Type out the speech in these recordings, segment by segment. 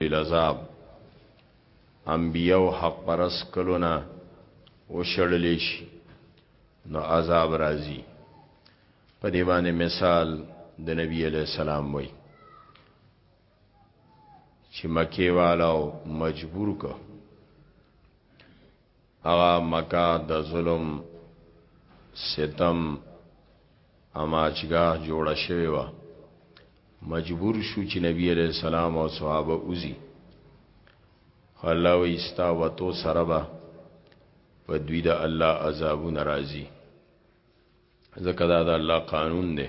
العذاب انبیاو حق پرس کلونه وشړلې شي نو عذاب راځي په دې باندې مثال د نبی علی السلام وای چې مکه والو مجبور کو هغه مکه د ظلم ستم اماچګاه جوړ شوی و مجبور شو چې نبی علیہ السلام او صحابه اوزی الله و استا وتو سره به په دوی د الله عذاب ناراضي زکه دا د الله قانون دی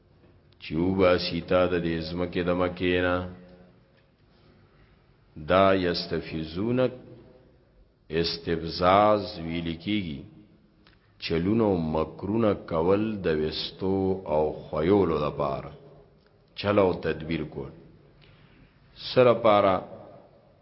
چې وباسي تا د دې ځمکې د مکې نه دا یستفیزونک استفزاز ویل کیږي چلونو مکرونه کول د وستو او خیولو د پاره چلو تدبیر کول سره پاره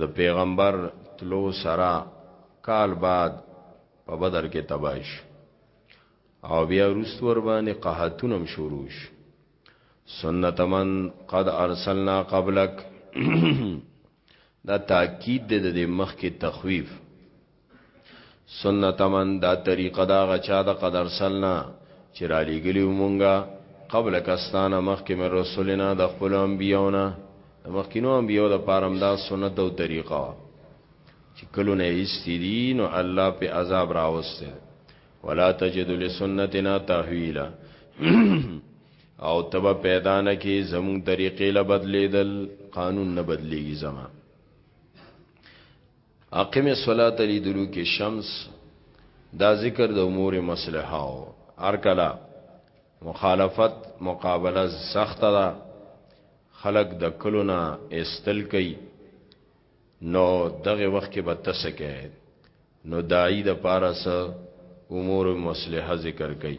د پیغمبر تلو سره کال بعد په بدر کې تباش او بیا رستور باندې قحطونم شروع شو سنت من قد ارسلنا قبلک دا تاکید د دې مخ کې تخویف سنت من دا طریقه دا غچا دا قدر سلنا چې را لګلی مونږه قبل کستانه مخکې مې رسولنا د خپل انبیاونه د مخکینو انبیو د پارم دا سنت او طریقه چې کلو نه استدین او الله په عذاب راوسته ولا تجد لسنتنا تحویلا او تبا پیدا نه کی زمون طریقې له بدلیدل قانون نه بدلیږي زمون اقیم الصلاة لدلوک الشمس دا ذکر د امور مصلحه او ارکلا مخالفت مقابله سخت ده خلق د کلونه استل کوي نو دغه وخت کې به تسکه نو دای د پاره سره امور مصلحه ذکر کړي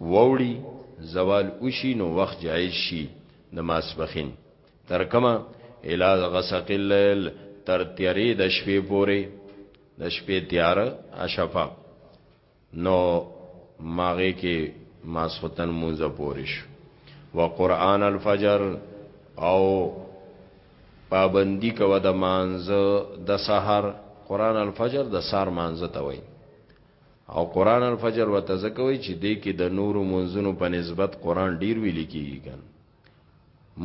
ووړي زوال وشي نو وخت جایز شي د ماسپخین تر کما الا غسق الليل تر تیری د شپې پورې د شپې تیار اشفا نو ماغه کې ماسختن مونږه پورې شو وقران الفجر او پابندی کوه د مانزه د سحر قران الفجر د سار مانزه ته وای او قران الفجر وته زکوي چې دې کې د نورو منځونو په نسبت قران ډیر ویل کیږي ګن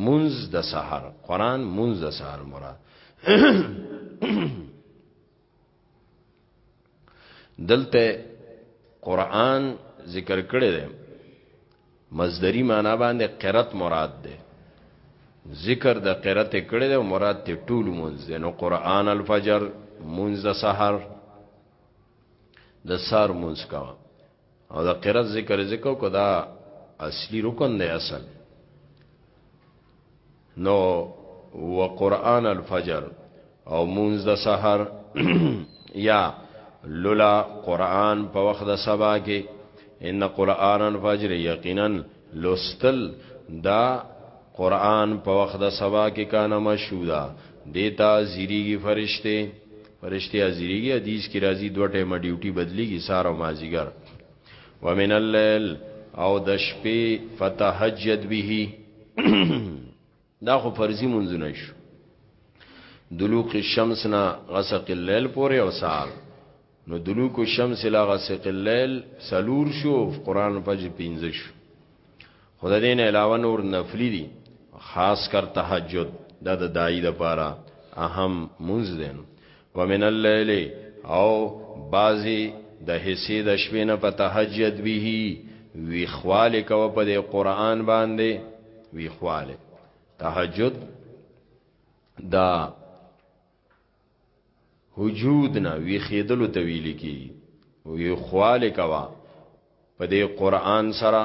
منز د سحر قران منز د سحر مراد دلته قران ذکر کړی دی مصدری معنا باندې قرت مراد ده ذکر د قرت کړی دی مراد ته ټول منز نو قران الفجر منز سحر د سار مونږ کوا او د قرات ذکر ذکر کو دا اصلي رکن دی اصل نو وقران الفجر او مونږ د سحر یا لولا قران په وخت د سبا کې ان قران الفجر یقینا لوستل دا قران په وخت د سبا کې کانه مشهودا دیتا زیریږي فرشته فرشته زیریږي حدیث کې راځي دوه ټیمه ډیوټي بدلیږي سار او مازیګر ومن الليل او د شپې فتهجد به دا خو فرضي منځونه شو دلوق الشمس نا غسق الليل پورې او سار نو دلوق الشمس لا غسق الليل سلور شو قران فجر پنځه شو خدای دین علاوه نور نفلی دي خاص کر تهجد دا د دای د پاره اهم منځ دین ومن الليل او بازي د حصے د شپې نه په تهجد به وی خواله کو په دې قران باندې وی خواله تهجد دا وجود نه وی خېدلو ته ویل کی وی خواله کوا په دې قران سره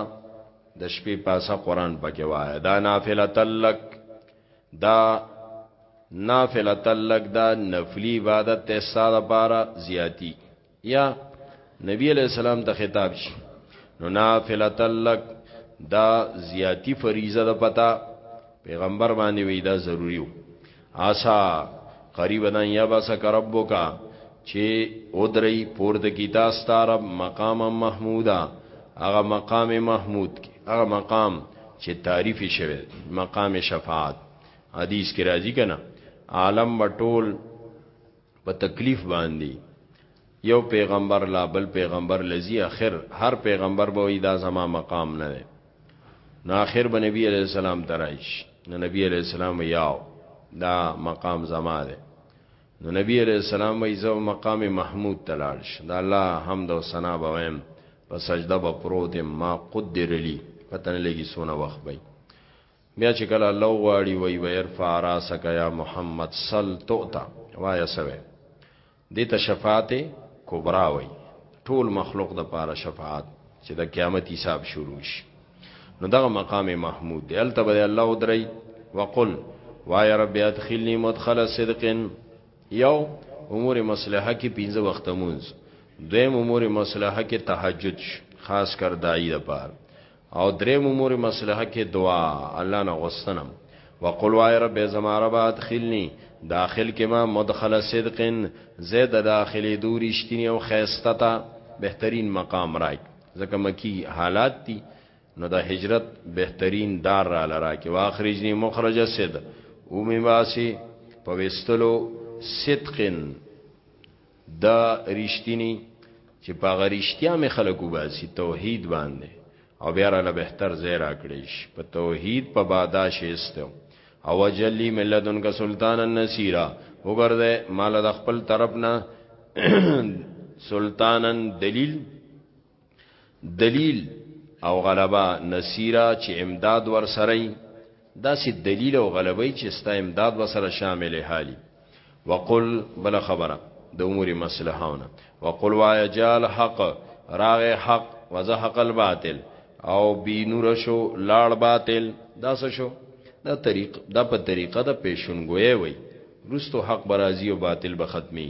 د شپې پاسه قران پکې وای دا نافله تلک دا نافله تلک دا نفلی عبادت ته ساده پارا زیاتی یا نبی علیہ السلام ته خطاب شي نو نافله تلک دا زیاتی فریضه ده پتا پیغمبر باندې وی دا ضروری وو آسا قریب دان یا باسا کربو کا چه او درئی پورت کی تاستا رب مقام محمودا اغا مقام محمود کی اغا مقام چه تعریف شوه مقام شفاعت حدیث کی راضی کنا عالم بطول په تکلیف باندی یو پیغمبر لا بل پیغمبر لزی اخر هر پیغمبر به وی دا زما مقام نه ده نو اخر به نبی علیہ السلام ترایش نو نبی علیہ السلام یاو دا مقام زما ده نو نبی علیہ السلام وی زو مقام محمود تلالش دا الله حمد او ثنا به ویم په سجده به پروت ما قدر لی پتن لګی سونه وخت بی بیا چې کله الله وغواړي وای وای ارفع راسک یا محمد صل تؤتا وای سوي دې ته شفاعت کبرا وای ټول مخلوق د پاره شفاعت چې د قیامت حساب شروع شي نو دغه مقام محمود دی الته به الله ودري وقل وای رب ادخلني مدخل صدق یو امور مصلحه کې پنځه وخت مونږ دویم امور مصلحه کې تهجد خاص کر دای د پاره او دریم امور مصلحه کې دعا الله نه غوښتنه وقل وای رب زما رب ادخلنی داخل کې ما مدخل صدقن زید داخلي دوری شتنی او خیسته تا بهترین مقام راک زکه مکی حالات تی نو د هجرت بهترین دار را لرا کې واخرجنی مخرج صد او می باسی پويستلو صدقن دا رښتینی چې په غریشتیا می خلق وباسي توحید باندې او بیا را لبهتر زیر اکړیش په توحید په بادا شیستو او جلی ملتون کا سلطان النصیرا وګرځه مال د خپل طرف نه سلطانن دلیل دلیل او غلبه نصیرا چې امداد ور سره دا سي دلیل او غلبه چې ستا امداد ور سره شامل حالي وقل بل خبره د امور مصلحهونه وقل وایا جال حق راغ حق وزحق الباطل او بینور شو لاړ باطل دا څه شو دا طریق دا په طریقه د پیشنګوي وي رستو حق برازي او باطل به ختمي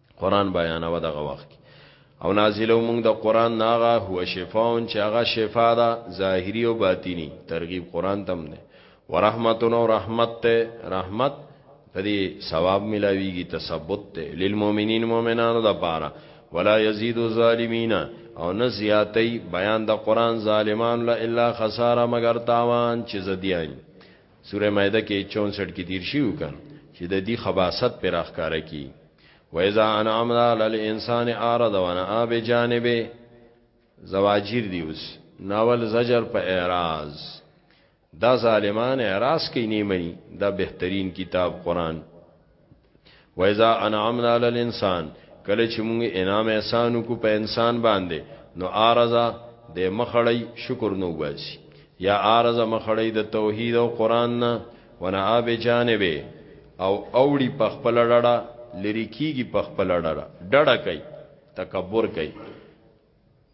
قران بیانوه دغه وخت کې او نازلو موږ د قران ناغه هو شفاون چې هغه شفا ده ظاهری او باطینی ترغیب قران تم نه ورحمتون او رحمت ته رحمت پدې ثواب ملاویږي تثبت ته للمؤمنین مؤمنانو د پاره ولا یزيد الظالمین او نه زیاتی بیان د قران ظالمان لا الا خساره مگر تاوان چې زدیان سوره مائده کې 64 کې تیر شي وکړ چې د دې خباست پر اخکار کی و اذا انعمنا علی الانسان اعرض وانا بجانبه زواجیر دی اوس ناول زجر په اعراض دا ظالمان اعراض کې نیمه دا بهترین کتاب قران وایذا انعمنا علی الانسان کله چې موږ انعام احسان کو په انسان باندې نو ارزه د مخړی شکر نو باسي یا ارزه مخړی د توحید او قران نه ونه اب جانبه او اوړي په خپل ډړه لری کیږي په خپل ډړه ډړه کوي تکبر کوي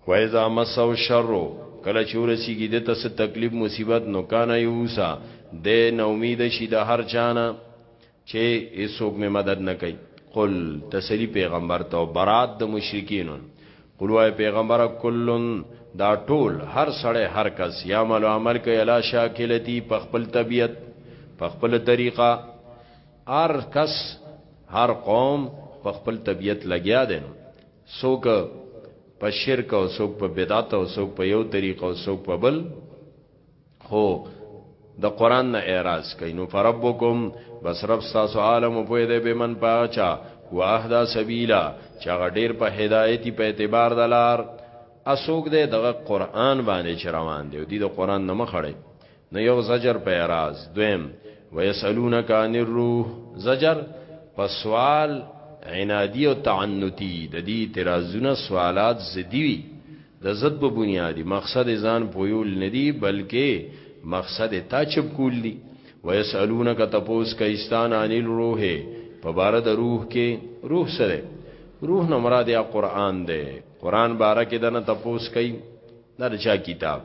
وایزا مسو شرو کله چې ورسیږي د تاسو تکلیف مصیبت نو کانا یوسا د نو امید شي د هر چانه چې هیڅوک می مدد نه کوي قل تسلی پیغمبر ته برات د مشرکین قل وای پیغمبر کلن دا ټول هر سړی هر کس یا مل عمل کوي الا شاکلتی په خپل طبیعت په خپل طریقه هر کس هر قوم په خپل طبیعت لګیا دی څوک په شرک او څوک په بدعت او څوک په یو طریقه او څوک په بل خو د قران نه اعتراض کوي نو فربکم بس رب تاسو عالم په دې به من پاچا واهدا سبیلا چې هغه ډیر په هدایتي په اعتبار دلار اسوک دې دغه قران باندې چروان دی او دې د قران نه مخړې نو یو زجر په اعتراض دویم ويسالونک عن الروح زجر په سوال عنادی او تعنتی د دې اعتراضونه سوالات زدی وی د زد په بنیادی مقصد ځان پویول ندی بلکې مقصد تا چپ کول دی ويسالونک تپوس کایستان عن الروح په بار د روح کې روح سره روح نه مراد یا قران دی قران بارکه دنه تپوس کای دا چا کتاب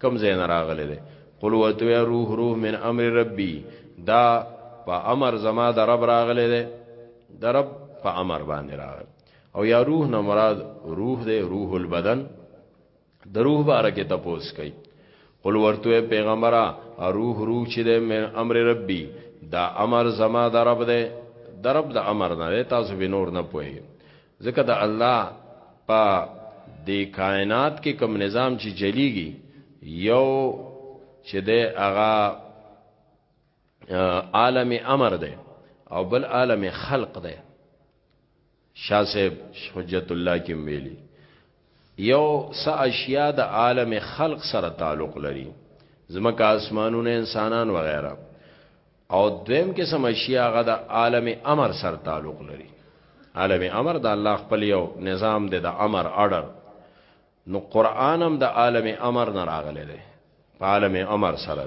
کم زین راغلی دی قل وتو یا روح روح من امر ربی دا په امر زما د رب راغلی دی د رب په امر باندې راغلی او یا روح نه مراد روح دی روح البدن د روح باره کې تپوس کوي قل ورته پیغمبره روح روح چې دی من امر ربی دا امر زما د رب دی د رب د امر نه تاسو به نور نه پوهی ځکه د الله په دې کائنات کې کوم نظام چې چلیږي یو چې د هغه عالم امر ده او بل عالم خلق ده شاه صاحب حجت الله کې ویلي یو س اشیاء د عالم خلق سره تعلق لري زمکه اسمانونه انسانان وغیرہ او دویم قسم اشیاء هغه د عالم امر سره تعلق لري عالم امر د الله خپل یو نظام دی د امر اډر نو قران هم د عالم امر نه راغلی دی په عالم امر سره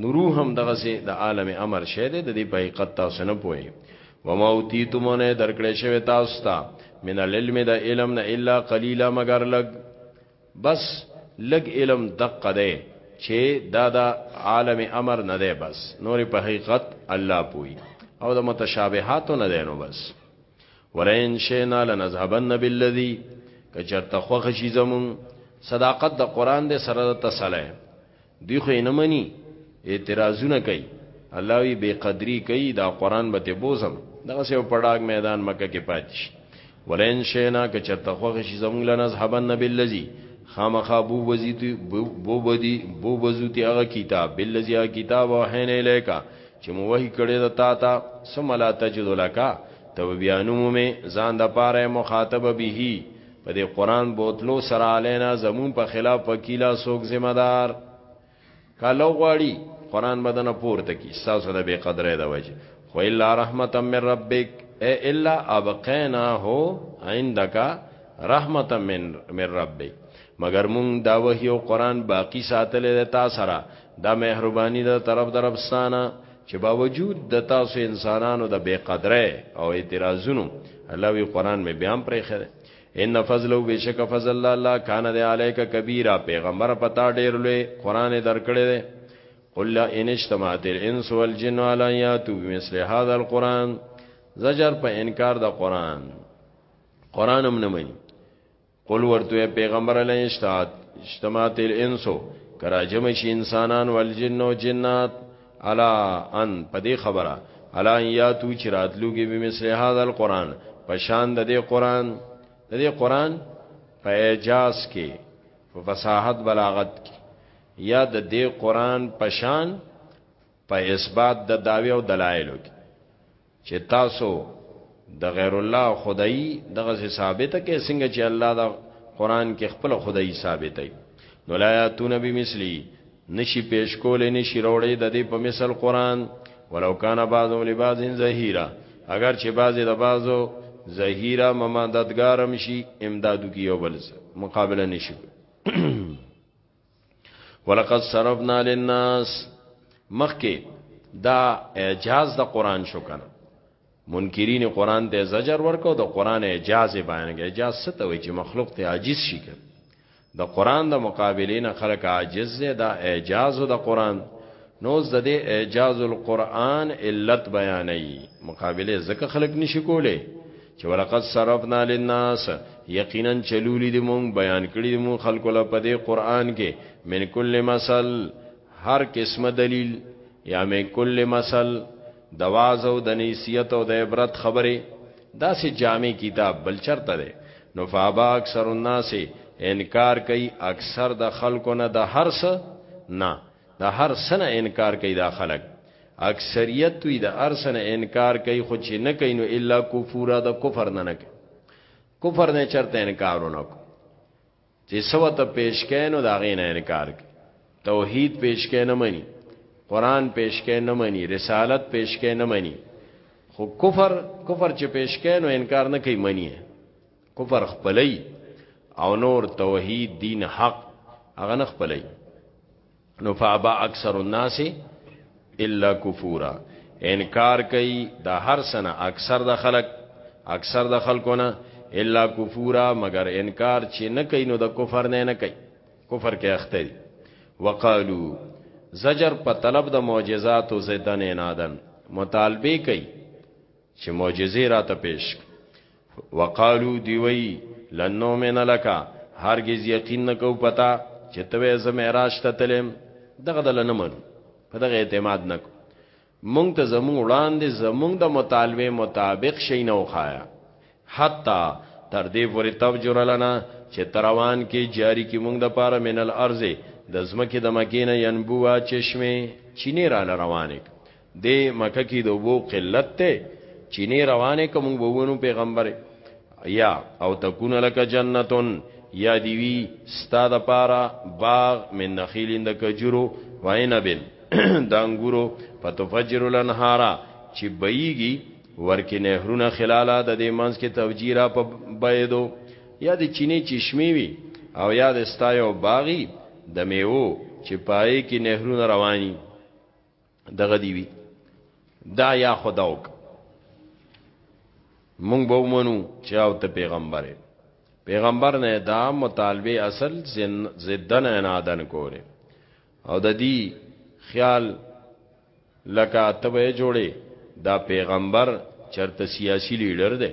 نو روح هم دغه سي د عالم امر شه دی د دې په حقیقت تاسو نه پوي و ما اوتیتمونه درکړې شوی تاسو ته من العلم د علم نه الا قلیلا مگر لګ بس لګ علم دقه ده چې دا دا عالم امر نه ده بس نور په حقیقت الله پوي او د متشابهات نه ده نو بس ولئن شئنا لنذهبن بالذي کچرته خوخه شي زمون صداقت د قران د سره د تسلی دی خو نه مني اعتراضونه کوي الله وی بے قدری کوي دا قران به ته بوزم دغه سیو پړاګ میدان مکه کې پاتش ولئن شینا که چرته خوښ شي زمونږ لنه ذهبن نبی الذی خامخا بو وزیتی بو بدی بو وزوتی هغه کتاب بالذی کتاب وحین الیکا چې مو وحی کړی د تا تا ثم لا تجد لکا تو بیانو مې ځان د پاره مخاطب به په دې قران بوتلو سره علینا زمون په خلاف وکیلا سوک ذمہ دار کله غواړي قران بدن پورته کی تاسو د بے قدرې د وجه خو الا رحمتا من ربک اے الا ابقینا هو عندك رحمتا من من ربک مگر مون دا وحی او قران باقی ساتلې د تا سره دا مهرباني د طرف دربستانه چې باوجود د تاسو انسانانو د بے قدره او اعتراضونو الله وی قران می بیان پرې خره ان فضل او بشک فضل الله الله کان دی علیک کبیره پیغمبر پتا ډیر لوی قران درکړی دی قل ان اجتماعت الانس والجن علی یاتو بمثل هذا القران زجر په انکار د قران قران هم نه مني قل ورته پیغمبر علی اشتاد اجتماعت الانسو کراجم شي انسانان والجن او جنات الا ان پدې خبره الا یاتو چې راتلوږي به مثله هاذ القران پشان د دې قران د دې قران په اعجاز کې په فصاحت بلاغت کې یا د دې قران پشان په اثبات د داوی او دلایلو کې چې تاسو د غیر الله خدای دغه څه ثابته کې څنګه چې الله دا قران کې خپل خدای ثابته نو لا یاتون بمثلی نشي پیش کول نشي روړې د دې په مثل قران ولو کان بعضهم لبعض ظهیرا اگر چې بعضی د بعضو ظهیرا ممددګارم شي امدادو کې یو بل سره مقابله نشي ولقد صرفنا للناس مخکې دا اعجاز د قران شو کنه منکرین قران ته زجر ورکو د قران اعجاز بیان کې اعجاز څه ته وي چې مخلوق ته عاجز شي که د قران د مقابلې نه خلک عاجز دي دا اعجاز د قران نو زده دې اعجاز القرآن علت بیانې مقابله زکه خلک نشي کوله چې ولقد صرفنا للناس یقینا چلولی دی مونږ بیان کړی دی مونږ خلکو له پدې قران کې من کل مثل هر قسمه دلیل یا من کل مثل د واعظ او د نصیحت او د عبرت خبره دا سه جامع کتاب بل چرته ده نو فابا اکثر الناس انکار کوي اکثر د خلکو نه د هرڅ نه د هر څه نه انکار کوي دا خلک اکثریت وی د هر څه نه انکار کوي خو چې نه کوي نو الا کفورا د کفر نه نه کوي کفر نه چرته انکار نه کوي چې سو ته پیش کینو دا غي نه انکار کوي توحید پیش کینو مني قران پیش کینو مني رسالت پیش کینو مني خو کفر کفر چې پیش کینو انکار نه کوي مني کفر خپلې او نور توحید دین حق هغه نه خپلې نو فابا اکثر الناس الا کفورا انکار کوي د هر سنه اکثر د خلک اکثر د خلکونه الا کفورا مگر انکار چې نه کوي نو د کفر نه نه کوي کفر کې اخته دي وقالو زجر په طلب د معجزات او زیدن انادن مطالبه کوي چې معجزې را ته پیش وقالو دی وی لن نؤمن لك هرگز یقین نکو پتا چې ته زه معراج ته تلم دغه دل نه منو په دغه اعتماد نکو مونږ ته زمون وړاندې زمونږ د مطالبه مطابق شي نه وخایا حتا تر دې پورې تفجر لنا چې تروان کې جاری کې مونږ د پاره منل ارزه د زمکه د مکینه ينبوع چشمه چینه را روانه دې مکه کې د وبو قلت ته چینه روانه کوم وونو پیغمبر یا او تکون لک جنتون یا دیوی ستا د پارا باغ من نخیلین د کجورو وینبن د انګورو فتفجر الانهارا چې بېږي ورکه نهرونه خلاله د دې منځ کې توجیرا په بيدو یا د چینه چشمي وي او یا د ستایو باغی د میوو چې پای کې نهرونه رواني دغه دی وی دا یا خداوک مونږ به ومنو چې او ته پیغمبر پیغمبر نه دا مطالبه اصل زدن انادن کوله او د دې خیال لکه ته به جوړې دا پیغمبر چرته سیاسی لیډر دی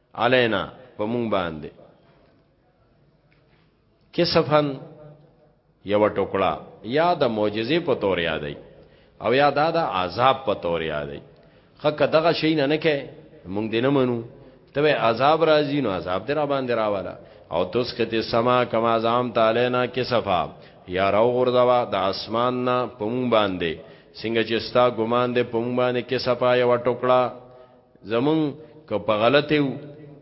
علینا په مونږ باندې کسفن یو ټوکړه یا د معجزې په تور یادای او یا دا د عذاب په تور یادای خکه دغه شی نه نه کې مونږ دې نه منو ته عذاب راځي نو عذاب دې را باندې راواله او تسقط السما کما زعم تعالی نا کسفا یا راو غردوا د اسمان نه پم باندې څنګه چې ستا ګمان دې پم باندې کسفا یو ټوکړه زمونږ که په غلط یو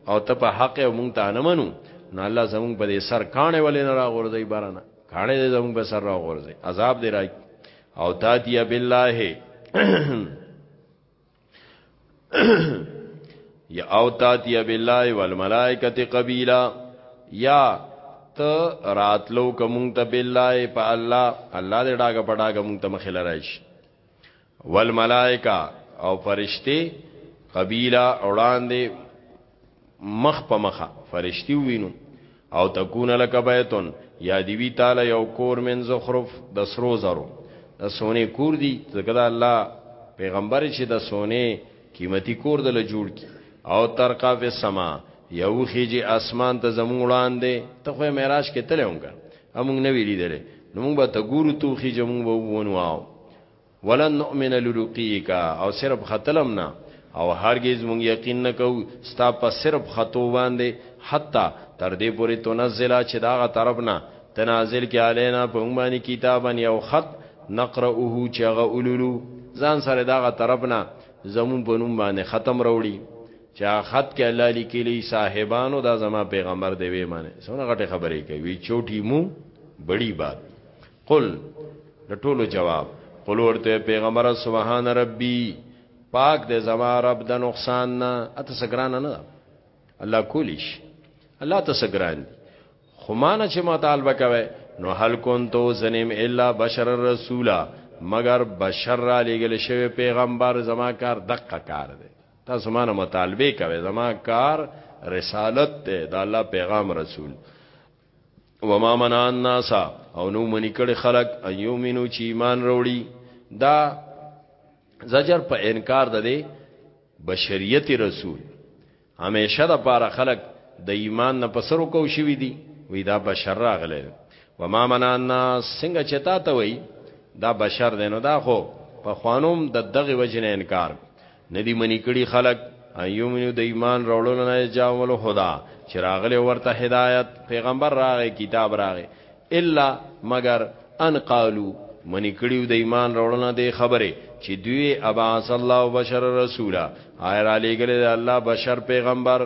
او ته په حق او مونږ تا نه منو نو الله زمونږ په دې سر کاڼی ولې نه راغورځوي بره نه کاڼی دې زمونږ په سر راغورځوي عذاب دې راکړي او تاتیه بالله یا او تاتیه بالله والملائکه قبیلا یا ته راتلو کوم ته بالله په الله الله دې ډاګه پډاګه مونږ ته مخې لرایش والملائکه او فرشتي قبیله وړاندې مخ په مخه فرشتي وینو او تکون لک بیتون یا دی وی تعالی یو کور من زخرف د سرو زرو د سونه کور دی ځکه دا الله پیغمبر چې د سونه قیمتي کور د له جوړ کی او ترقا فی السما یو خېږي اسمان ته زموږ وړاندې ته خو معراج کې تلونګا اموږ نه ویلې دلې نو موږ به ته ګورو توخي جموږ وو ونواو ولن نؤمن لرقیک او صرف ختلم نه او هرگز مونږ یقین نه کوو ستا په صرف ختو باندې حتی تر دې پورې تنزل چې دا غ طرف نه تنازل کې علینا په مونږ باندې کتابا یو خط نقرأه چې هغه اولولو ځان سره دا غ طرف نه زمون په نوم باندې ختم راوړي چا خط کې الله لیکلی صاحبانو دا زما پیغمبر دی وی معنی سونه غټه خبرې کوي چوټي مو بڑی بات قل د ټولو جواب قل ورته پیغمبر سبحان ربي پاک دې زما رب د نقصان نه اته سګران نه الله کولیش الله ته سګران خو مان چې مطالبه کوي نو هل کون تو زنیم الا بشر رسولا مگر بشر را لګل شوی پیغمبر زما کار دقه کار دی تاسو مانه مطالبه کوي زما کار رسالت دی د الله پیغام رسول وما منع الناس او نو منی کړي خلق ايومنو چې ایمان وروړي دا زجر په انکار ده دی بشریت رسول همیشه د پاره خلق د ایمان نه پسرو کو شوی دی وی دا بشر راغله وما منع الناس څنګه چتا ته وی دا بشر دی نو دا خو په خوانوم د دغه وجنه انکار ندی منی کړي خلق ایومنو د ایمان راوړلو نه جاول خدا چې راغلی ورته هدایت پیغمبر راغی کتاب راغی الا مگر ان قالو منی کړیو د ایمان راوړلو د خبره چې دوی ابا صلی الله بشر رسولا آیر علی ګل الله بشر پیغمبر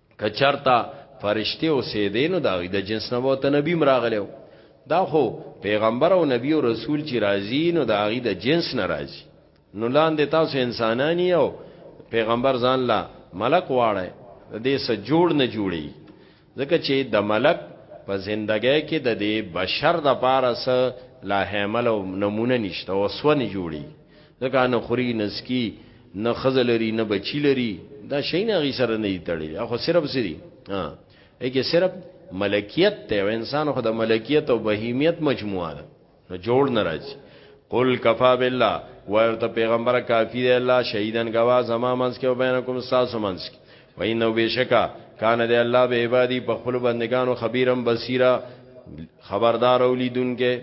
کچرتا فرشته او سیدینو دا د جنس نه وته نبی مراغلو دا خو پیغمبر او نبی او رسول چې راځي نو دا غي د جنس نه راځي نو لاندې تاسو انسانانی او پیغمبر ځان لا ملک واړی د دې سره جوړ نه جوړي ځکه چې د ملک په زندګۍ کې د دې بشر د پاره سره لا حمل او نمونه نشته او سونه جوړي ځکه نه خوري نه سکي نه خزه لري نه بچی لري دا شي نه غي سره نه تړي اخو صرف سری ها اګه صرف ملکیت ته انسان خو د ملکیت او بهیمیت مجموعه ده نو جوړ نه راځي قل کفا بالله ورته پیغمبر کافی دی الله شهیدن گوا زما منس کې وبینکم ساسو منس کې وینو بشکا کان دی الله به عبادی په خپل بندگانو خبیرم بصیرا خبردار اولیدون کې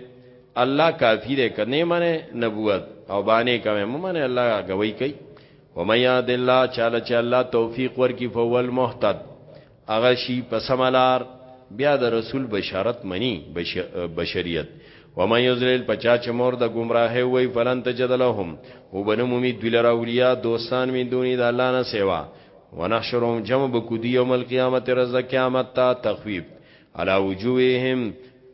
الله کافی دې کنه منه نبوت او باندې کوي ممنه الله غوي کوي ومیا د الله چاله چې الله توفیق ورکی فول محتد اغه شی پسملار بیا د رسول بشارت منی بش بشریت ومن یذلل پچا چې مور د گمراهه وای فلن تجد لهم وبنمومی دلرا اولیاء دوستان من دونی د الله نه سیوا ونحشرهم جمع بکودی یوم القیامت رز قیامت تا تخویب علا وجوههم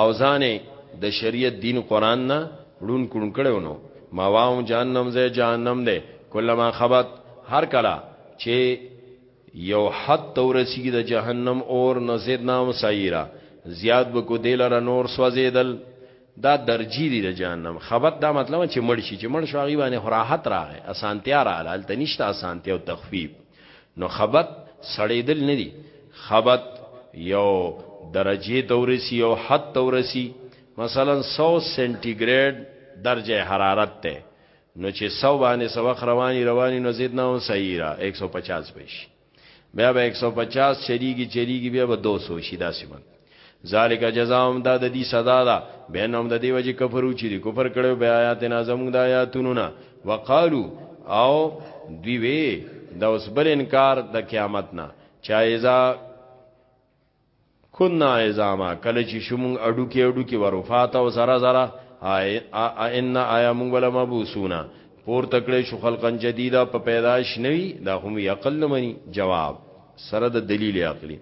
او ځانې د شریعت دین قران نه ړون کړون کړو نو ما واو جهنم زه جهنم ده کله ما خبت هر کلا چې یو حد تورسی د جهنم اور نو زیدنا مسایرا زیاد بکو دلر نور سوزیدل دا درجی دی د جهنم خبت دا مطلب چې مړ شي چې مړ شو غي باندې راحت راغې اسانتیا رااله تنشت اسانتیا او تخفیف نو خبت سړېدل نه دي خبت یو درجه ته ورسی یو حد ته ورسی مثلا 100 سانتي ګریډ درجه حرارت ته نو چې 100 باندې سوخ رواني رواني نو زید نه هم صحیح را 150 بشي بیا به 150 چریږي چریږي بیا به 200 شي داسې من ذالک جزاهم دا د دې سزا ده بینهم د دې وجه کفرو چې دې کفر کړو بیا آیات نازم د آیاتونو نه وقالو او دوی وی دا اوس بل انکار د قیامت نه چا ایزا کنا ایزاما کله چې شومون اډو کې اډو کې ورفات او زرا زرا ان آیا مونږ ولا مبوسونا پور تکړه شو خلقن جدیده په پیدائش نوي دا هم عقل نه مني جواب سره د دلیل عقلی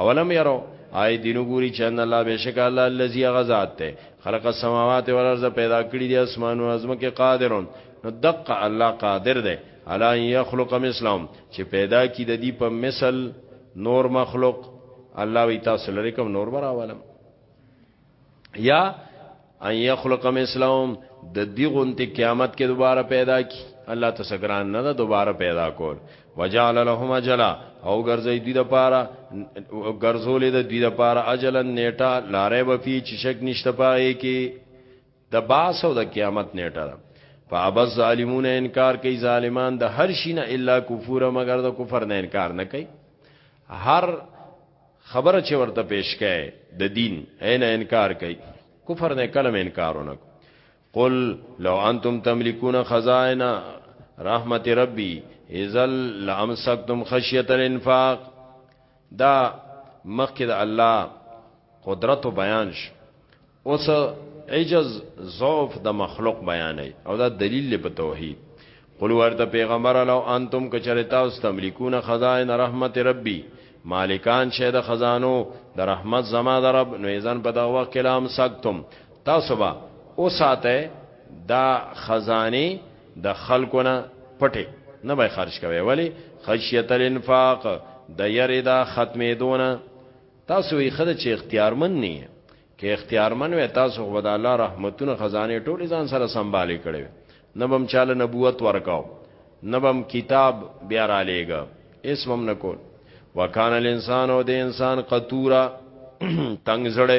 اولم يرو آی دینو ګوري چې ان الله بشک الله الذي غزاد ته خلق السماوات والارض پیدا کړی دي اسمانو ازم کې قادرون نو دقه الله قادر دی الا يخلق مثلهم چې پیدا کی د دې په مثل نور مخلوق الله وی تاسو لري کوم نور براولم یا ان یخلق مثلهم د دی غونتی قیامت کې دوباره پیدا کی الله تسګران نه ده دوباره پیدا کول وجعل لهم اجلا او ګرځي دوی د پاره ګرځولې د دوی د پاره اجلا نیټه لارې به فی چې شک نشته پای کې د باس او د قیامت نیټه ده فابز ظالمون انکار کوي ظالمان د هر شي نه الا کفور مگر د کفر نه انکار نه کوي هر خبره چې ورته پیش کړي د دین عین انکار کوي کفر نه کلم انکارونه قل لو انتم تملكون خزائن رحمت ربي اذا لامسكتم خشيه الانفاق دا مخکې د الله قدرت بیان شو اوس عجز ضعف د مخلوق بیانې او دا دلیل په توحید قل ورته پیغمبر لو انتم کچرتا او تملکون خزائن رحمت ربی مالکان شه د خزانو د رحمت زما د رب نو ایزن په دغه وخت کلام سکتم تاسو با او ساته دا خزانی د خلقونه پټه نه به خرج کوي ولی خشیت الانفاق د یری دا ختمې دونه تاسو وی خره چې اختیارمن نه یې کې اختیارمن وې تاسو خو د الله رحمتونو خزانه ټولې ځان سره سنبالې کړې نبم چاله نبوت ورکاو نبم کتاب بیا را لېګا اسمم نکول وکانه الانسان او د انسان قطورا تنگ زړه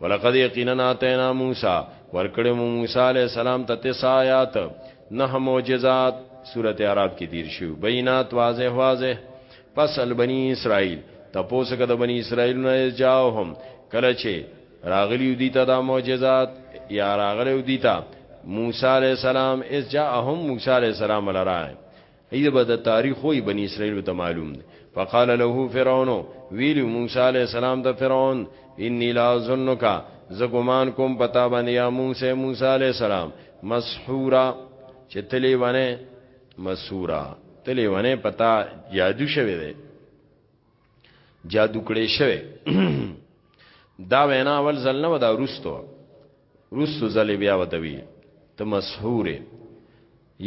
ولقد یقینا اتینا موسی ورکړې مو موسی علی السلام ته تسع آیات نه معجزات سورته عرب کې تیر شو بینات واضح واضح پس البنی اسرائیل تپوس کده بنی اسرائیل نه جاهم کله چې راغلی دی ته دا معجزات یا راغلی دی ته موسی علی السلام اس جاءهم موسی علی السلام لرای ایده به د تاریخ وی بنی اسرائیل ته معلوم دی فقال له فرعون ویلی موسی علیہ السلام ته فرعون انی لا ظنک ز ګمان کوم پتا باندې یا موسی موسی علیہ السلام مسحورا چې تلی ونه مسورا تلی ونه پتا جادو شوی دی جادو کړی شوی دا وینا اول ځل نه ودا روستو روستو زلی بیا ودوی ته مسحور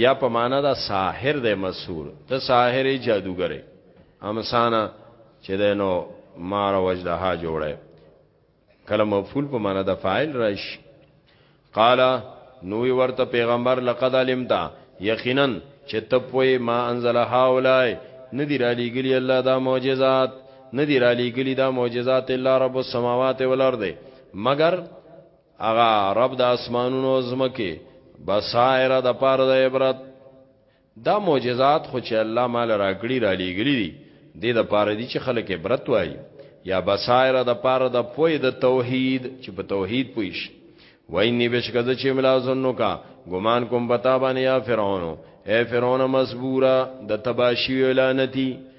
یا په معنا دا ساحر دی مسحور ته ساحر جادوګر امسانا چې د نو مار وجدها جوړه کله مفعول په معنا د فاعل راش قال نو ورته پیغمبر لقد علمتا یقینا چې تپوي ما انزل هاولای ندی را لګلی الله دا معجزات ندی را لګلی دا معجزات الله رب السماوات والارض مگر اغا رب د اسمانونو زمکه بصائر د پار د عبرت دا معجزات خو چې الله مال راګړي را لېګلي دي د د پاره دي چې خلک عبرت وای یا بصائر د پاره د پوی د توحید چې په توحید پویش وای نی بشکد چې ملا زنو کا ګمان کوم بتا باندې یا فرعون اے فرعون مسبورا د تباشی اعلانتی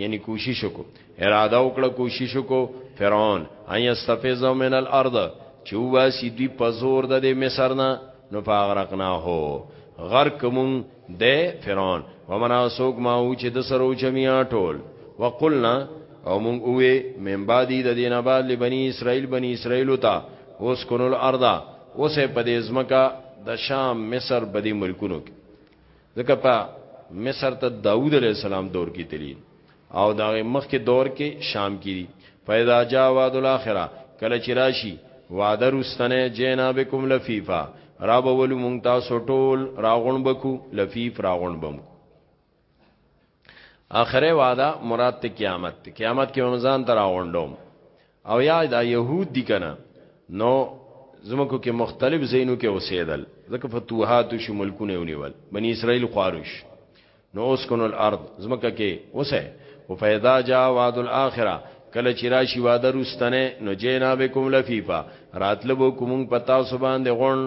یعنی کوشش کو اراده وکړه کوشش کو فرعون ان یستفزه من الارض چې واسي دوی په زور د دې مصر نه نو فاغرقنا هو غرق مون د فرعون ومنا سوق ما او چې د سرو جميعا ټول وقلنا او مون اوې من بعد د دینه بعد لبنی اسرائیل بنی اسرائیل تا اوس کونل ارضا اوسه په دې ځمکه د شام مصر بدی ملکونو کې ځکه په مصر ته داوود علیه السلام دور کې تللی او دا مخ کې دور کې شام کې دي پیدا جا وعد الاخره کله چې راشي وعده رستنه جینا بكم لفیفا را بولو مونږ تاسو ټول راغون بکو لفیف راغون بم اخره وعده مراد ته قیامت ته قیامت کې رمضان تر راوندوم او یا دا يهود دي کنه نو زمکو کې مختلف زینو کې اوسېدل ځکه فتوحات شو ملکونه ونیول بنی اسرائیل خواروش نو اسكن الارض زمکه کې اوسه او فیدا جا وعد الاخره کله چې راشي وعده رستنه نو جینا بكم لفیفا راتلبو کوم پتا سبحان دی غون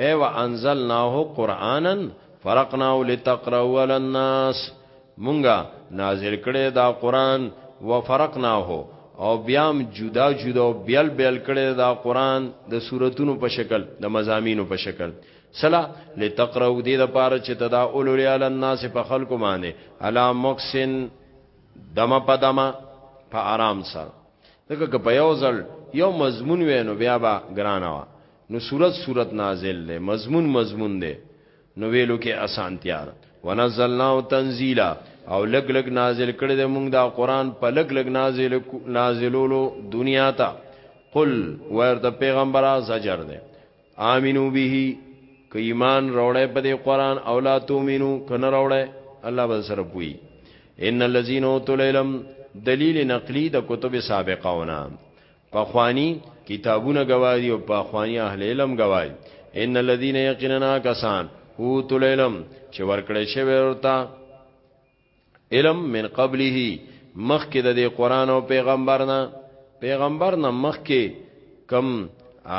اے وانزلناه قرانا فرقناه لتقرأه على الناس مونږه نازل کړي دا قران وفرقناه او بیام جدا جدا او بیل بیل کړي دا قران د سوراتونو په شکل د مزامینو په شکل سلا لتقرأه دې د پاره چې تدا اولل علی الناس په خلکو باندې علا مکسن دمه په دمه په آرام سره دغه په یو ځل یو مضمون وینو بیا با ګرانه نو صورت صورت نازل دی مضمون مضمون دی نو ویلو کې اسانتیا ده ونزلنا تنزیلا او لګ لګ نازل کړي د موږ دا قران په لګ لګ نازل نازلولو دنیا ته قل ورته پیغمبره زجر ده امنو به که ایمان راوړې په دې قران او لا تومنو کنه راوړې الله به سره پوي ان الذين اوتل علم دلیل نقلی د کتب سابقهونه پخوانی کتابونه گواهی او پخوانی اهل علم گواهی ان الذين يقيننا کسان اوت العلم چې ورکړې شوی ورته علم من قبله مخکې د قرآن او پیغمبر نه پیغمبر نه مخکې کم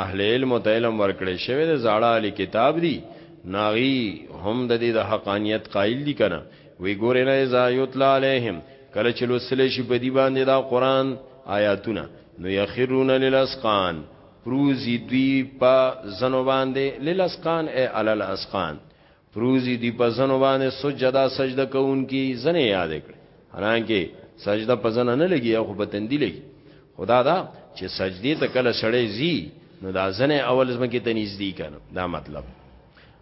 اهل علم او علم ورکړې شوی د زاړه علی کتاب دی ناغي هم د دې د حقانیت قائل دي کنه وی ګورنه اذا یتلا علیهم کله چې لوستل شي په دی باندې دا قران آیاتونه نو یخرون للاسقان پروزی دوی په زنو باندې للاسقان ای علل اسقان پروزی دوی په زنو باندې سجدا سجده کوونکی زنه یاد کړ حالانکه سجده په زنه نه لګي خو په تندی لګي خدا دا چې سجدی ته کله سړی زی نو دا زنه اول زمکه ته نږدې کنه دا مطلب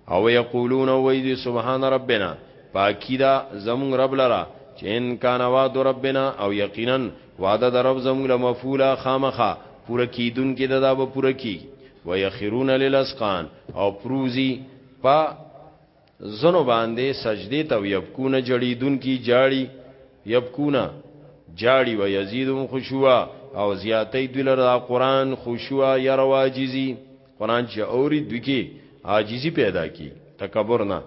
او یقولون وای دی سبحان ربنا پاکی ده زمونږ رب لره چه ان کان وعد ربنا او یقینا وعده ده رب زمونږ له مفعولا خامخا پوره کیدونکی ده دا به پوره کیږي ويخرون للاسقان او پروزی په زنو باندې سجدی ته یبکون جړیدون کی جاړي یبکون جاړي و یزيدهم خشوع او زیاتې دلر قرآن خشوع ير واجزي قران چې اوري دوی کې عاجزي پیدا کی تکبر نه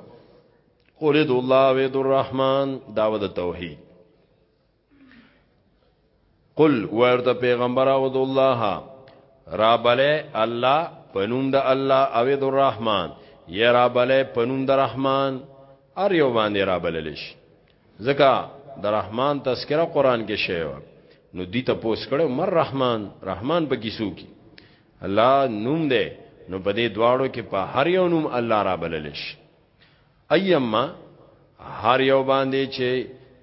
اولید الله وید الرحمن داو د توحید قل ورته پیغمبر او د الله را بله الله پنوم د الله او د الرحمن یا را بله پنوم د رحمان ار یو باندې را بللش ځکه د رحمان تذکرہ قران کې شوی نو دي ته پوس کړو مر رحمان رحمان په کیسو کې الله نوم دی نو په دې دواړو کې په هر یو نوم الله را بلل شي ايما هر یو باندې چې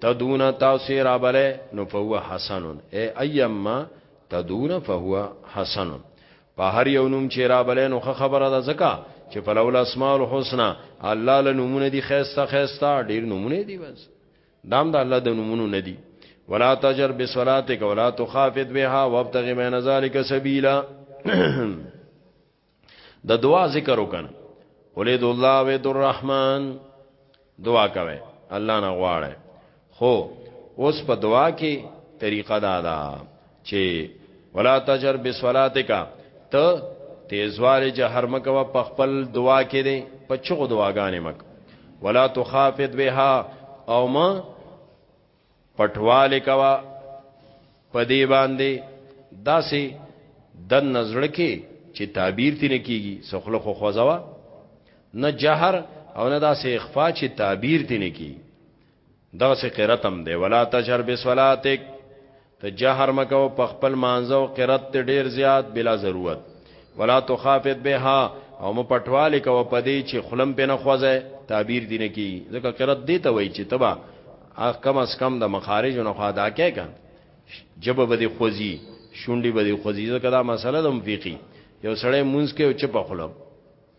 تدون تاسو را بلې نو فهو حسنون اي ايما تدون فهو حسنون په هر یو نوم چې را بلې نو خبره ده زکه چې په لول اسماء الحسنا الله له نمونه دي خيسته خيسته ډیر نمونه دي بس دام د الله د نومونو ندي ولا تجر بصلاتك ولا تخافت بها وابتغ بين ذلك سبيلا د دعا ذکر وکړه ولید الله و در الرحمن دعا کوي الله نه غواړي خو اوس په دعا کې طریقه دا ده چې ولا تجر بسولاتک ته تیزوال جهر مکوا په خپل دعا کې دی په چغو دعاګانې مک ولا تخافت بها او ما پټواله کوا په دی باندې داسې د نظر کې چې تعبیر تینه کیږي سخله خو خوځوا نه جهر او نه داسې اخفا چې تعبیر تینه کیږي دغسې قرت هم دی ولا تجهر بصلاتک ته جهر مکو په خپل مانځه او قرت ته ډیر زیات بلا ضرورت ولا تخافت بها او م پټواله کو په دې چې خلم په نه خوځه تعبیر دینه کی ځکه قرت دی ته وای چې تبا اخ کم اس کم د مخارج نه خوا دا کې کن جب به دې خوځي شونډي به دې خوځي ځکه دا مسله د مفیقي یو سړی مونږ کې او چپ خلم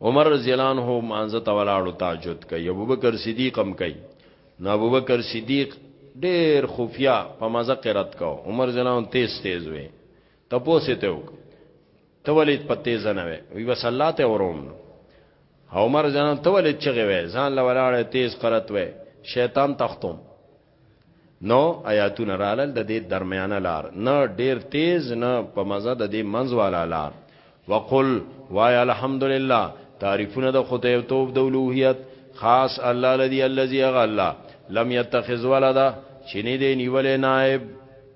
عمر رضی الله عنه مانزه ته ولاړو تهجد کوي ابوبکر صدیق هم کوي نو ابوبکر صدیق ډیر خفیا په مزه قرات کو عمر رضی الله عنه تیز تیز وي تپوسه ته وک ته ولې په تیز نه وي وی بس الله ته وروم عمر رضی الله عنه ته ولې چغه وي ځان لولاړ تیز قرات وي شیطان تختم نو آیاتونه رالل د دې درمیانه لار نه ډیر تیز نه په مزه د دې منځ والا لار وقل وای الحمدلله تعریفونه د خدای او توب د اولوہیت خاص الله الذي الذي غلا لم يتخذ ولدا چني دې نیولې نائب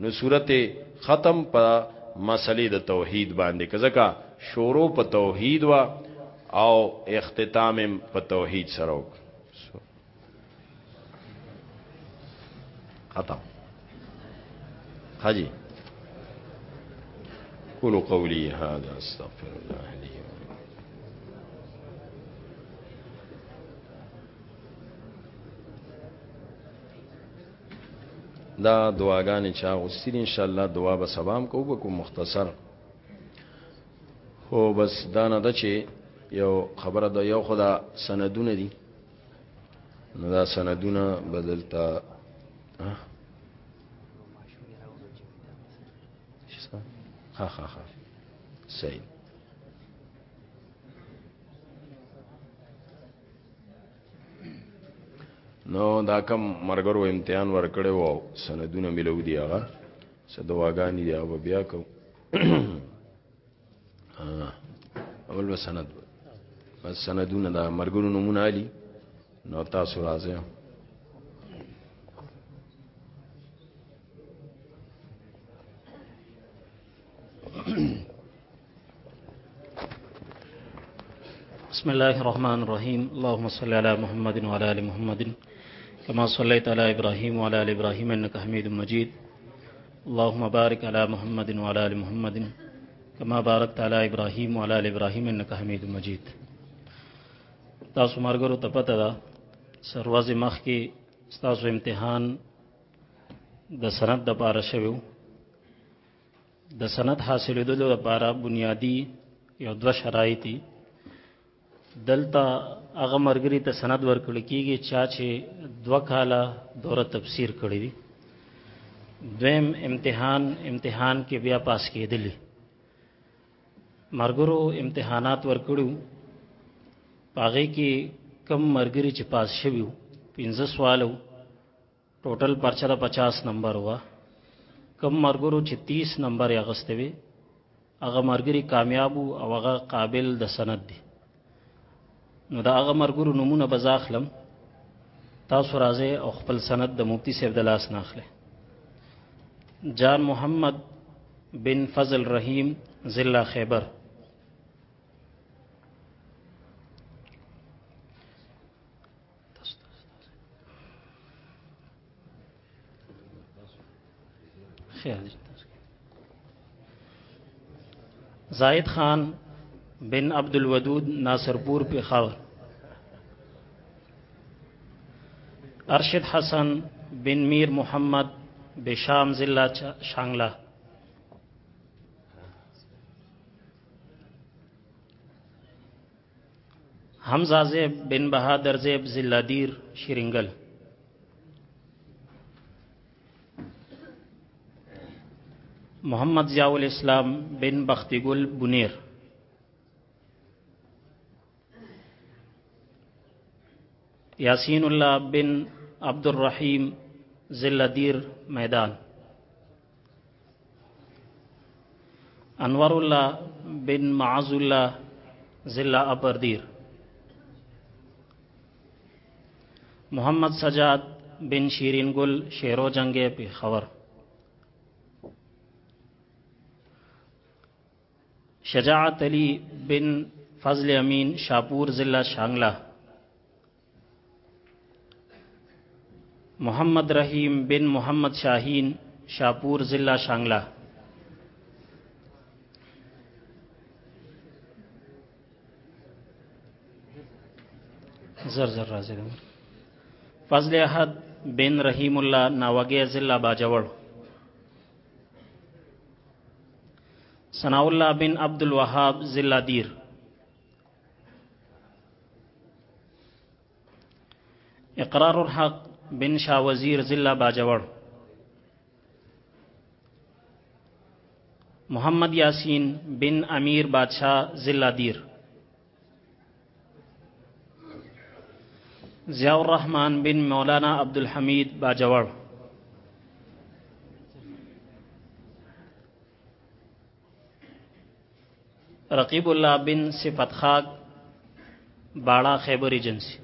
نو صورت ختم په مسلې د توحید باندې کزکا شورو په توحید وا او اختتام په توحید سره وک ختم حاجی قولوا قولي هذا استغفر الله لي دا دعاګانې چا غوښتي ان شاء الله دعا به سبا هم کوو کوم مختصر خو بس دا نه ده چې یو خبره ده یو خدا سندونه دي نو دا سندونه بدلتا ها ها ها صحیح نو دا کم مرګرو امتحان ورکړی وو سندونه ملو دی هغه څه دواګانی دی هغه بیا کو اول به سند بس سندونه دا مرګونو نمونه علی نو تاسو راځه بسم الله الرحمن الرحيم اللهم صل على محمد وعلى ال محمد كما صليت على ابراهيم وعلى ال ابراهيم انك حميد مجيد اللهم بارك على محمد وعلى ال محمد كما باركت على ابراهيم وعلى ال ابراهيم انك حميد مجيد تاسو مرګرو ته پته ده سرواز مخ کې تاسو امتحان د سند د پاره شویو د سند حاصلېدو لپاره بنیادی یو دوه شرایط دي دلته هغه مرګري ته سند ورکړل کیږي چا چې دوه کاله دوره تفسیر کړی وي دویم امتحان امتحان کې بیا پاس کېدلی مرګرو امتحانات ورکړو پاغې کې کم مرګري چې پاس شوی 15 سوالو ټوټل پرچه د 50 نمبر وه کم مرګرو چې 30 نمبر یې اغستې وي هغه مرګري کامیاب او هغه قابل د سند دي نو دا هغه مرګرو نمونه بزاخلم تاسو راځي او خپل سند د مفتی صاحب د لاس نه اخلي جان محمد بن فضل رحیم ضلع خیبر خیال زاید خان بن عبد الودود ناصرپور پیښور ارشد حسن بن میر محمد بشام ضلع شانگلہ حمزه زیب بن بهادر زیب ضلع دیر شیرنګل محمد ضیاء الاسلام بن بختی ګل بنیر یاسین الله بن عبد الرحیم ضلع دیر میدان انور اللہ بن معاذ اللہ ضلع ابردیر محمد سجاد بن شیرین گل شیر و جنگ پی خبر شجاعت علی بن فضل امین شاپور ضلع شانگلہ محمد رحیم بن محمد شاهین شاپور ضلع شانګله زر زر راځي فضل احد بن رحیم الله ناوګي ضلع باجوړ ثناء الله بن عبد الوهاب ضلع دیر اقرار الحق بن شاه وزیر ضلع باجوړ محمد یاسین بن امیر بادشاہ ضلع دیر ضیاء الرحمن بن مولانا عبد الحمید باجوړ رقیب الله بن صفت خاک باړه خیبر ایجنسی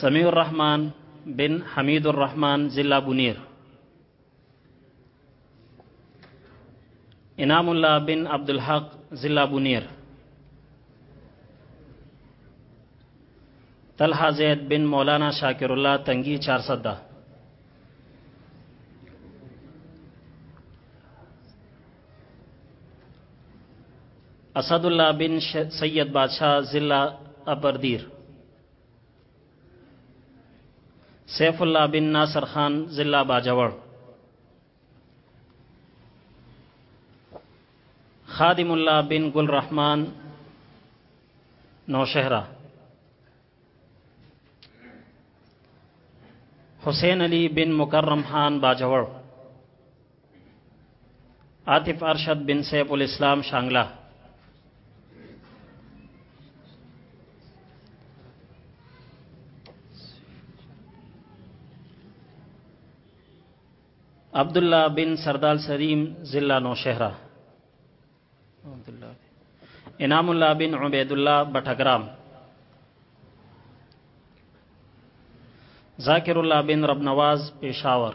سمیع الرحمن بن حمید الرحمن ضلع بنیر انعام الله بن عبد الحق ضلع بنیر طلحہ زید بن مولانا شاکر اللہ تنگی چار سدہ اسد اللہ بن سید بادشاہ ضلع ابردیر سیف الله بن ناصر خان ضلع باجوړ خادم الله بن ګل رحمان نوشهره حسین علی بن مکرم خان باجوړ عاطف ارشد بن سیف الاسلام شانګلا عبد الله بن سردال سلیم ضلع نوشهره عبد الله انعام الله بن عبید الله بټګرام ذاکر الله بن رب نواز پېښور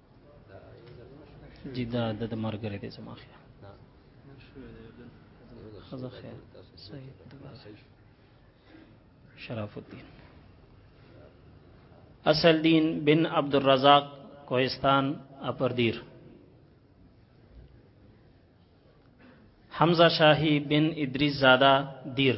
جی دا د د مرګره دې زما خیا خزه خیر صحیح شرف الدین اصل دین بن عبد الرزاق کوهستان اپردیر حمزه شاهی بن ادریس زاده دیر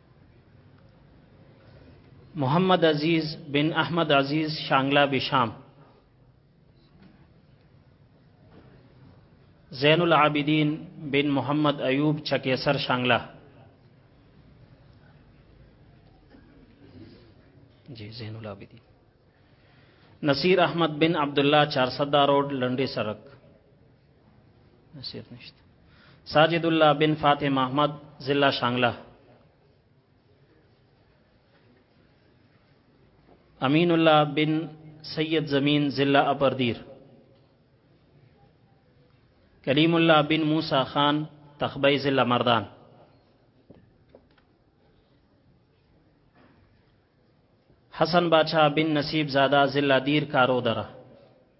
محمد عزیز بن احمد عزیز شانګلا بشام زین العابدین بن محمد ایوب چکیسر شانګلا جی زین العابدین نصیر احمد بن عبداللہ چارسدہ روڈ لنڈی سرک نصیب نشته ساجد الله بن فاطمه محمد ضلع شانګله امین الله بن سید زمین ضلع اپردیر کلیم الله بن موسی خان تخبی ضلع مردان حسن باچا بن نصیب زاده ضلع دیر کارو دره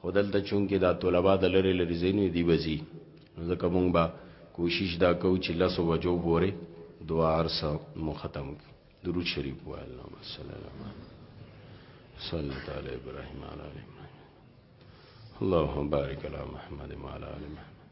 خو دلته چونکې دا طلبا د لرې لرې ځایونو دي به ځي نو ځکه مونږ به کوشش دا کوو چې لسو بجو پورې دعا هر څه مو ختم کړو درود شریف وایه اللهم صل علی محمد صلی تعالی ابراهیم علی ابراهیم اللهم بارک علی محمد وعلى ال محمد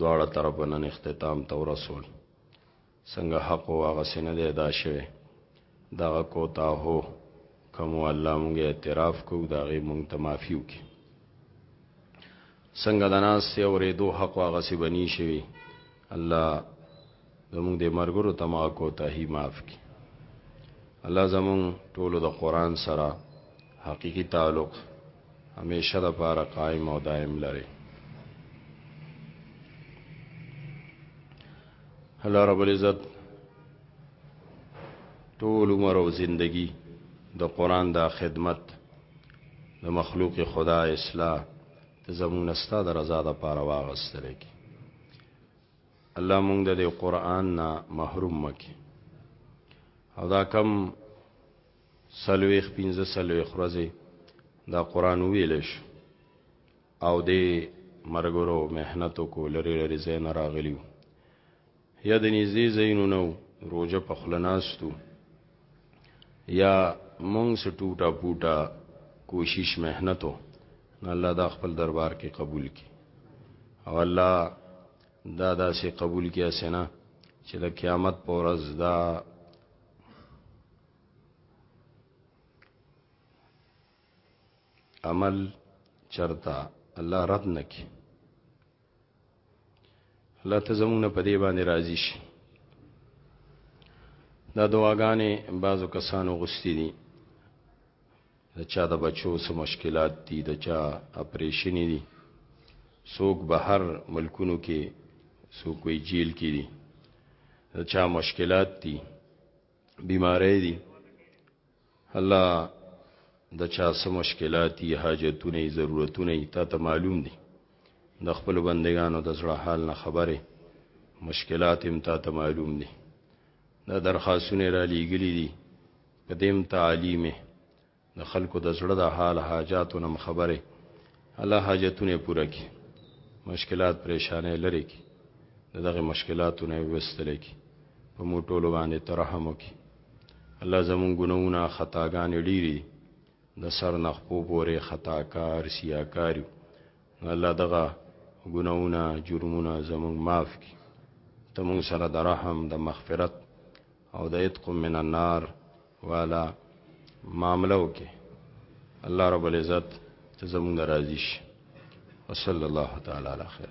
دواړه طرفه نن اختتام ته ورسول څنګه حق او هغه سینه دی ادا شوه دغه کوتا هو کوم الله مونږه اعتراف کو دا غي مونږ ته معافي وکي څنګه د ناس ته اورېدو حق هغه سی بنی شوی الله زموږ دې مرګرو ته مغه کوتاهي معاف کړي الله زموږ ټولو د قران سره حقيقي تعلق همیشه د پاره قائم او دائم لري الله رب العزت ټول عمر او زندگی د قران دا خدمت د مخلوق خدا اصلاح ته زمون استاد رضا د پاره واغستره کی الله مونږ د دې قران نه محروم مکه او دا کم سلويخ پنځه سلويخ ورځې دا قران ویل شو او دې مرګورو مهنت کو لری لری زین راغلیو یا د نږدې زینو نو روزه په خلناستو یا مونږ سه ټوټا پوټا کوشش مهنتو نو الله دا خپل دربار کې قبول کی او الله دا داسې قبول کی اسنه چې د قیامت پر ورځ دا عمل چرتا الله رد نکي الله ته زموږ نه پدې باندې راضي شي دا دعاګانې بعضو کسانو غوستي دي د چا د بچو څه مشکلات دي د چا اپریشنې دي څوک بهر ملکونو کې څوک وی جیل کې دي د چا مشکلات دي بیماری دي الله د چا څه مشکلات دي حاجتونه یې ضرورتونه یې تا ته معلوم دي د خپل بندگانو د زړه حال نه خبره مشکلات هم تا ته معلوم دي دا درخواستونه را لیږلي دي په دې هم تعلیم د خلکو د زړه د حال حاجاتو نه خبره الله حاجتونه پوره کړي مشکلات پریشانې لري کړي دغه مشکلاتونه وستل کړي په موټولو باندې ترحم وکړي الله زمونږ ګناهونه خطاګانې ډېرې دي د سر نه خپو پورې خطاکار سیاکار یو نو الله دغه ګناهونه جرمونه زمونږ معاف کړي ته مونږ سره د رحم د مغفرت او د عتق من النار والا معامله وکړي الله رب العزت ته زمونږ راضي شي وصلی الله تعالی علی خیر